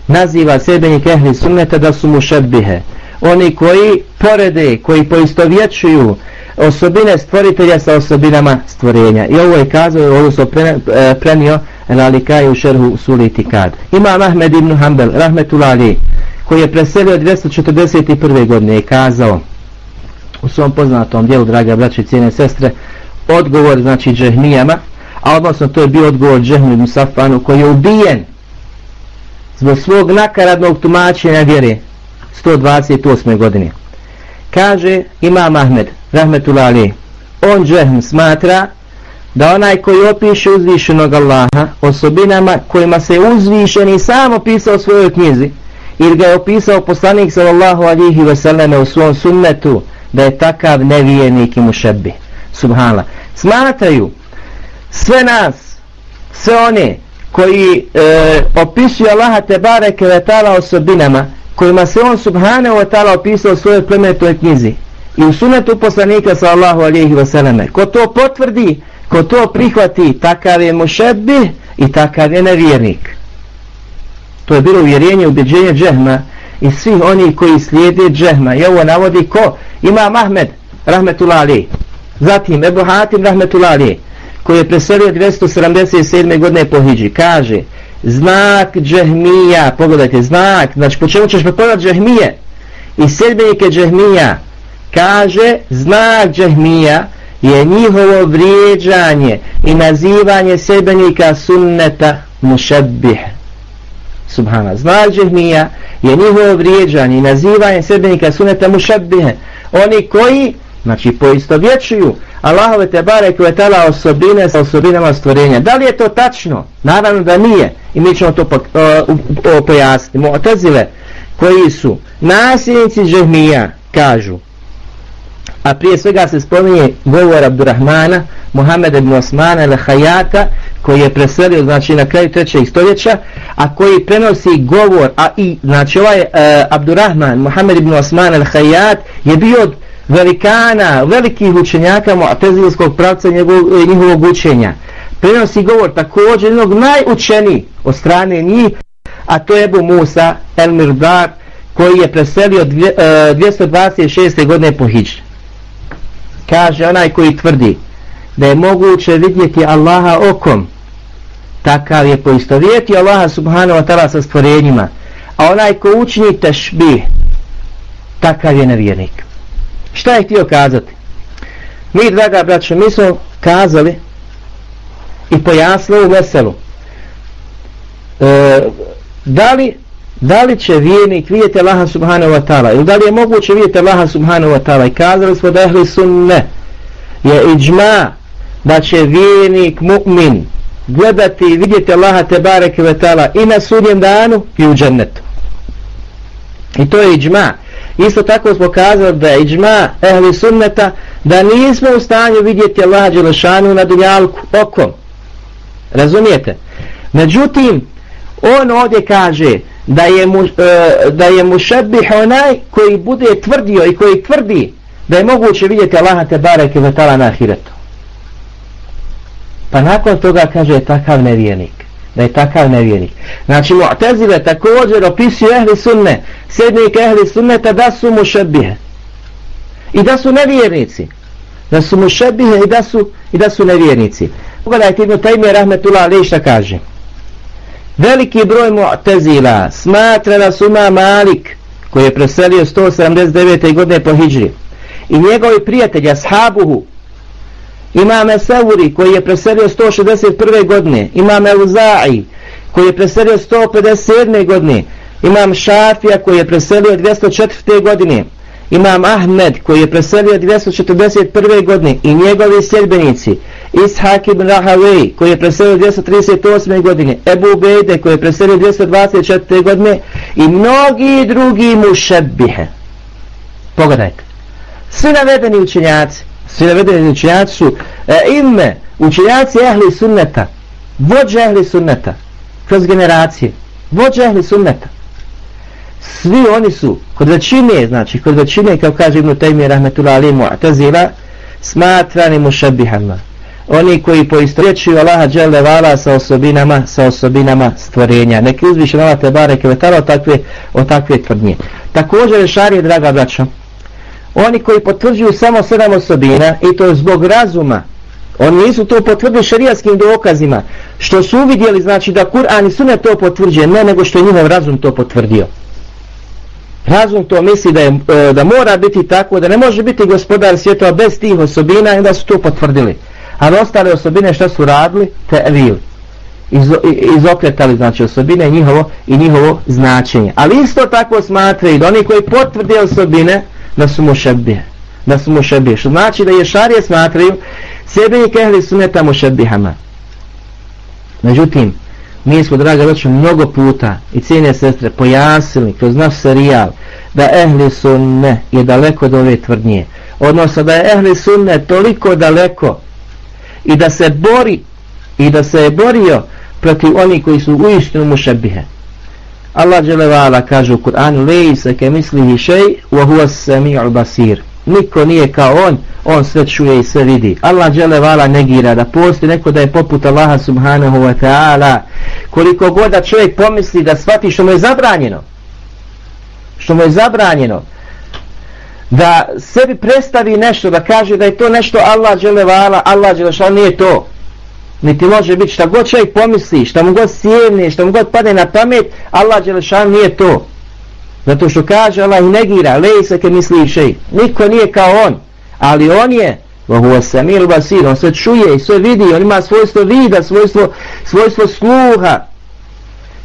Naziva sljedbenike ehli sunneta da su mu šebihe oni koji porede koji poistovjećuju osobine stvoritelja sa osobinama stvorenja. I ovo je kazao, ovo su e, prenio Ralikaj u šerhu Suliti Kad. Ima Ahmed ibn Hanbel, Rahmetulali, koji je preselio 241. godine i kazao u svom poznatom dijelu, draga braće i cijene sestre, odgovor, znači, džehmijama, a odnosno to je bio odgovor džehmi ibn Safanu, koji je ubijen zbog svog nakaradnog tumačenja vjere 128. godine. Kaže Imam Ahmed, rahmetullahi, on džehm smatra da onaj koji opiše uzvišenog Allaha osobinama kojima se uzvišeni sam opisao u svojoj knjizi ili ga je opisao poslanik sallallahu alihi veseleme u svom sunnetu da je takav nevijenik i mušebi. Subhanallah. Smatraju sve nas, sve one koji e, opisuju Allaha te bareke vetala osobinama kojima se on subhanahu wa ta'ala opisao u svojoj plemenitoj knjizi i u sunetu poslanika sallahu alihi vseleme ko to potvrdi, ko to prihvati takav je mušedbi i takav je nevjernik to je bilo uvjerenje, ubjeđenje džehma i svih oni koji slijede džehma i ovo navodi ko? Imam Ahmed, rahmetullah ali zatim Ebu Hatim rahmetullah ali koji je preselio 277. godine po Hidži kaže znak džehmija, pogledajte, znak, znači po čemu ćeš prepoznat džehmije? I sedbenike džehmija kaže, znak džehmija je njihovo vrijeđanje i nazivanje sedbenika sunneta mušebih. Subhana, znak džehmija je njihovo vrijeđanje i nazivanje sedbenika sunneta mušebih. Oni koji, znači poistovječuju, Allahove te bare koje tala osobine sa osobinama stvorenja. Da li je to tačno? Naravno da nije. I mi ćemo to po, uh, uh, pojasniti. Mu'tazile koji su nasljednici džehmija kažu a prije svega se spominje govor Abdurrahmana Muhammed ibn Osmana ili Hayata koji je preselio znači na kraju trećeg stoljeća a koji prenosi govor a i znači ovaj uh, Abdurrahman Muhammed ibn Osman al-Hayat je bio od velikana, velikih učenjaka Mu'tezilskog pravca njegovog, e, njihovog učenja. Prenosi govor također jednog najučeniji od strane njih, a to je Ebu Musa El Mirdar, koji je preselio dvje, e, 226. godine po Hidž. Kaže onaj koji tvrdi da je moguće vidjeti Allaha okom, takav je poistovjeti Allaha subhanahu wa ta'ala sa stvorenjima, a onaj ko učini tešbih, takav je nevjernik. Šta je htio kazati? Mi, draga braća, mi smo kazali i pojasnili u veselu. E, da, li, da li će vijenik vidjeti Allaha subhanahu wa ta'ala ili da li je moguće vidjeti Allaha subhanahu wa ta'ala i kazali smo da ehli sunne je iđma da će vijenik mu'min gledati i vidjeti Allaha te bareke ta'ala i na sudjem danu i u džennetu. I to je iđma. Isto tako smo kazali da je iđma ehli sunneta da nismo u stanju vidjeti Allah Đelešanu na dunjalku okom. Razumijete? Međutim, on ovdje kaže da je mu, e, da je mušebih onaj koji bude tvrdio i koji tvrdi da je moguće vidjeti Allaha te bareke vetala na ahiretu pa nakon toga kaže takav nevijenik da je takav nevjernik. Znači Mu'tazile također opisuju ehli sunne sednik ehli sunneta da su mušebihe i da su nevjernici. Da su mušebihe i da su, i da su nevjernici. Pogledajte Ibn Taymi Rahmetullah Ali šta kaže. Veliki broj Mu'tazila smatra da su ma Malik koji je preselio 179. godine po Hidžri i njegovi prijatelji Ashabuhu Imam Esauri koji je preselio 161. godine Imam Eluzai koji je preselio 157. godine Imam Šafija koji je preselio 204. godine Imam Ahmed koji je preselio 241. godine i njegovi sljedbenici Ishak ibn Rahavej koji je preselio 238. godine Ebu Bejde koji je preselio 224. godine i mnogi drugi mušebihe pogledajte svi navedeni učenjaci svi navedeni učenjaci su e, ime učenjaci ehli sunneta vođe ehli sunneta kroz generacije vođe ehli sunneta. Svi oni su kod većine znači kod većine kao kaže Ibn Taymi rahmetullah ali mu'tazila smatrani mušabihama oni koji poistovjećuju Allaha Đelevala sa osobinama sa osobinama stvorenja. Neki uzviše Allah Tebare bareke o takve o takve tvrdnje. Također šari draga braćo oni koji potvrđuju samo sedam osobina i to zbog razuma oni nisu to potvrdili šarijaskim dokazima. Što su uvidjeli znači da Kur'an i Sunnet to potvrđuje ne nego što je njihov razum to potvrdio. Razum to misli da, je, e, da mora biti tako da ne može biti gospodar svjetova bez tih osobina i da su to potvrdili. A ostale osobine što su radili? Te vil Iz, izokretali znači osobine i njihovo, i njihovo značenje. Ali isto tako smatraju da oni koji potvrde osobine da su mušebije. da su mušebije. što znači da je smatraju sebe i kehli suneta mušebihama. međutim mi smo draga već mnogo puta i cijene sestre pojasnili kroz naš serijal da ehli sunne je daleko od ove tvrdnje odnosno da je ehli sunne toliko daleko i da se bori i da se je borio protiv oni koji su uistinu mušebihe. Allah dželevala kaže u Kur'anu lejse ke mislihi šej wa huwa sami'u basir. Niko nije kao on on sve čuje i sve vidi. Allah dželevala negira da postoji neko da je poput Allaha subhanahu wa ta'ala. Koliko god da čovjek pomisli da shvati što mu je zabranjeno što mu je zabranjeno da sebi predstavi nešto da kaže da je to nešto Allah dželevala Allah dželevala nije to niti može biti šta god čovjek pomisli, šta mu god sjevne, šta mu god pade na pamet, Allah Đelešan nije to. Zato što kaže Allah i negira, lej se ke misli šej. Niko nije kao on, ali on je, vahu samir basir, on sve čuje i sve vidi, on ima svojstvo vida, svojstvo, svojstvo sluha.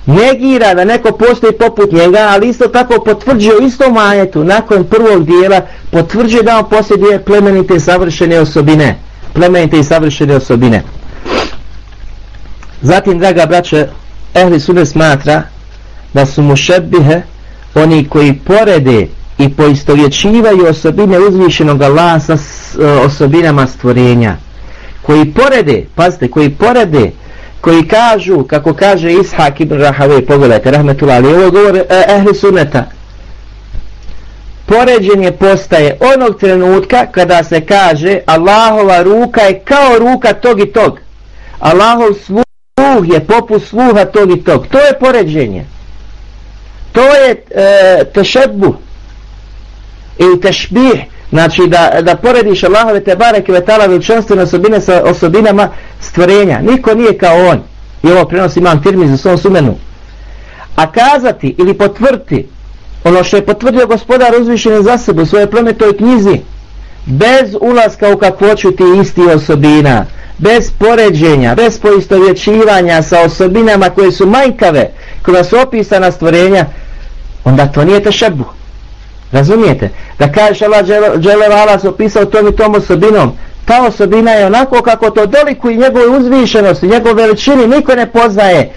Negira da neko postoji poput njega, ali isto tako potvrđuje isto majetu, nakon prvog dijela, potvrđuje da on posjeduje plemenite i savršene osobine. Plemenite i savršene osobine. Zatim, draga braće, ehli sude smatra da su mušebihe oni koji porede i poistovječivaju osobine uzvišenog Allaha sa e, osobinama stvorenja. Koji porede, pazite, koji porede, koji kažu, kako kaže Ishak ibn Rahave, pogledajte, rahmetullah, ali ovo govore eh, ehli suneta, poređenje postaje onog trenutka kada se kaže Allahova ruka je kao ruka tog i tog. Allahov svoj sluh je poput sluha tog i tog. To je poređenje. To je e, tešedbu ili tešbih. Znači da, da porediš Allahove te bareke vetala veličanstvene osobine sa osobinama stvorenja. Niko nije kao on. I ovo prenosi imam Tirmiz u svom sumenu. A kazati ili potvrti ono što je potvrdio gospodar uzvišenje za sebe u svojoj prometoj knjizi bez ulaska u kakvoću ti isti osobina bez poređenja, bez poistovjećivanja sa osobinama koje su majkave, koja su opisana stvorenja, onda to nije tešebu. Razumijete? Da kažeš Allah Đelevala se opisao tom i tom osobinom, ta osobina je onako kako to doliku i njegove uzvišenosti, njegove veličini, niko ne poznaje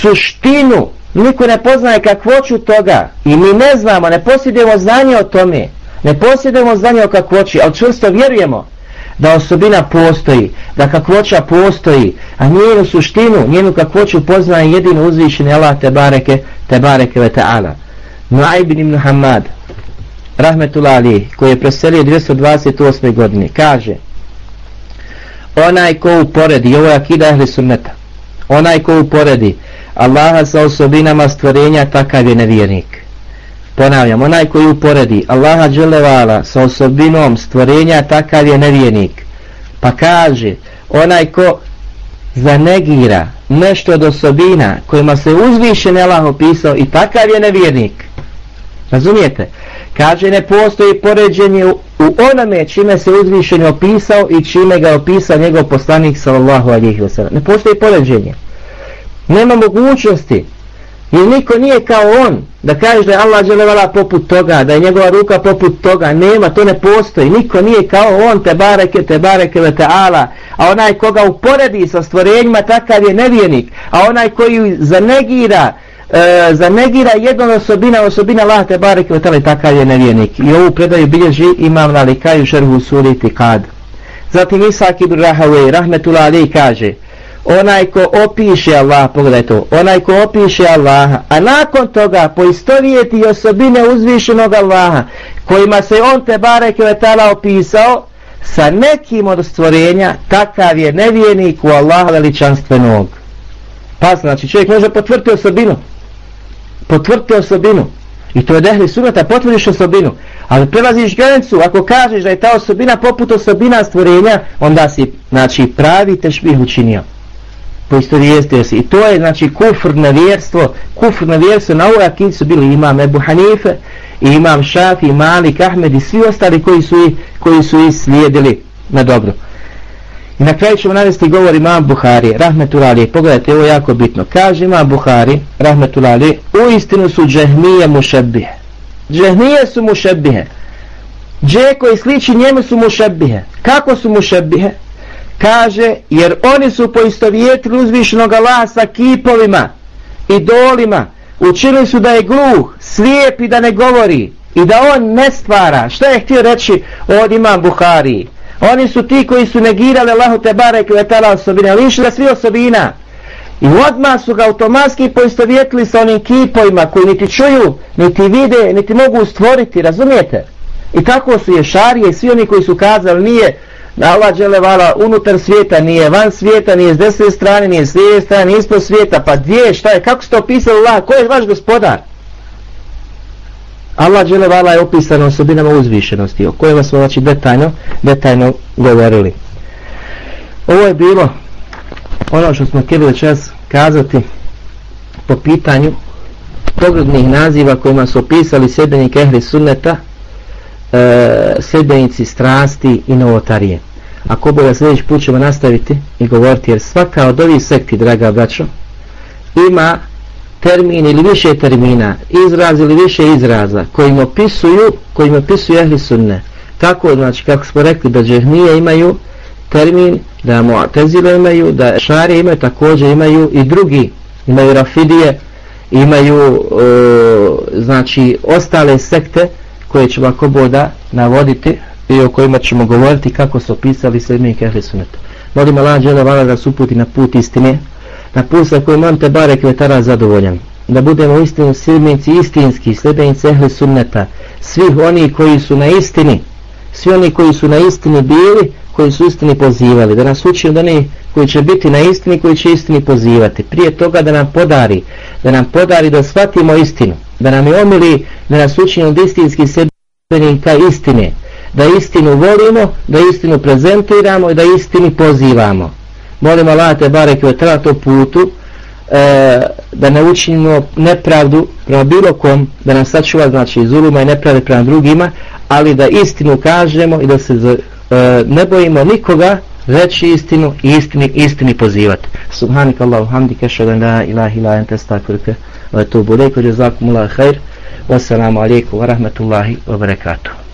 suštinu, niko ne poznaje kakvoću toga i mi ne znamo, ne posjedujemo znanje o tome, ne posjedujemo znanje o kakvoći, ali čvrsto vjerujemo da osobina postoji, da kakvoća postoji, a njenu suštinu, njenu kakvoću poznaje jedino uzvišeni Allah te bareke, tebareke ve ta'ala Nuaib ibn Muhammad rahmetullah ali koji je preselio 228. godine kaže onaj ko uporedi ovo je akida ehli sunneta onaj ko uporedi Allaha sa osobinama stvorenja takav je nevjernik ponavljam onaj koji uporedi Allaha dželevala sa osobinom stvorenja takav je nevjernik. Pa kaže onaj ko zanegira nešto od osobina kojima se uzviše Allah opisao i takav je nevjernik. Razumijete? Kaže ne postoji poređenje u, u onome čime se uzvišen opisao i čime ga opisao njegov poslanik sallallahu alihi wasallam ne postoji poređenje. Nema mogućnosti jer niko nije kao on da kaže da je Allah dželevala poput toga da je njegova ruka poput toga. Nema, to ne postoji. Niko nije kao on te bareke, te bareke ve ta'ala. A onaj koga uporedi sa stvorenjima takav je nevijenik a onaj koji zanegira e, zanegira jedna osobina osobina Allah te bareke ve ta'ala takav je nevijenik i ovu predaju bilježi imam na likaju šerhu suriti kad zatim Isak ibn Rahavej, rahmetullah ali kaže onaj ko opiše Allah, pogledaj to, onaj ko opiše Allaha, a nakon toga poistovijeti osobine uzvišenog Allaha, kojima se on te bareke vetala opisao, sa nekim od stvorenja, takav je nevijenik u Allaha veličanstvenog. Pa znači, čovjek može potvrti osobinu, potvrti osobinu, i to je dehli sunata, potvrdiš osobinu, ali prelaziš granicu, ako kažeš da je ta osobina poput osobina stvorenja, onda si, znači, pravi tešbih učinio poistovijestio se. I to je znači kufr na vjerstvo, kufr na vjerstvo na ovoj akid su bili imam Ebu Hanife, i imam Šafi, i Malik, Ahmed i svi ostali koji su, koji su i slijedili na dobro. I na kraju ćemo navesti govor imam Buhari, rahmetulali, pogledajte, ovo je jako bitno. Kaže imam Buhari, rahmetulali, u istinu su džehmije mušebihe. Džehmije su mušebihe. Dže koji sliči njemu su mušebihe. Kako su mušebihe? Kaže jer oni su poistovjetili uzvišnog Allaha sa kipovima idolima učili su da je gluh slijep i da ne govori i da on ne stvara. Što je htio reći od imam Buhari? Oni su ti koji su negirali Allahu te barek i tala osobina da svi osobina. I odmah su ga automatski poistovjetili sa onim kipovima koji niti čuju niti vide niti mogu stvoriti razumijete? I tako su ješarije i svi oni koji su kazali nije da Allah dželevala unutar svijeta, nije van svijeta, nije s desne strane, nije s lijeve strane, nije ispod svijeta, pa gdje, šta je, kako ste opisali Allah, ko je vaš gospodar? Allah dželevala je opisano osobinama uzvišenosti, o kojima smo znači detaljno, detaljno govorili. Ovo je bilo ono što smo htjeli čas kazati po pitanju poglednih naziva kojima su opisali sebenik ehli sunneta, e, sljedbenici strasti i novotarije. Ako Boga sljedeći put ćemo nastaviti i govoriti, jer svaka od ovih sekti, draga braćo, ima termin ili više termina, izraz ili više izraza, kojim opisuju, kojim opisuju ehli sunne. Kako, znači, kako smo rekli, da džehnije imaju termin, da muatezile imaju, da šare imaju, također imaju i drugi, imaju rafidije, imaju, e, znači, ostale sekte, koje ćemo ako boda navoditi i o kojima ćemo govoriti kako su opisali srednjike ehli Sunneta. Molim Allah džele vala da su uputi na put istine, na put sa kojim on te bare kvetara zadovoljan. Da budemo istinu srednici istinski, srednici ehli sunneta, svih oni koji su na istini, svi oni koji su na istini bili, koji su istini pozivali, da nas uči da onih koji će biti na istini, koji će istini pozivati. Prije toga da nam podari, da nam podari da shvatimo istinu, da nam je omili, da nas uči od istinski sebenika istine, da istinu volimo, da istinu prezentiramo i da istini pozivamo. Molim Allah te barek o trato putu e, da ne učinimo nepravdu prema bilo kom, da nas sačuva znači zuluma i nepravde prema drugima, ali da istinu kažemo i da se e, ne bojimo nikoga reći istinu i istini, istini pozivati. Subhanik Allahu hamdike, šadan la ilaha ila ente stakvirke, wa tu budejko, jazakumullah khair, wassalamu alaikum wa rahmatullahi wa barakatuh.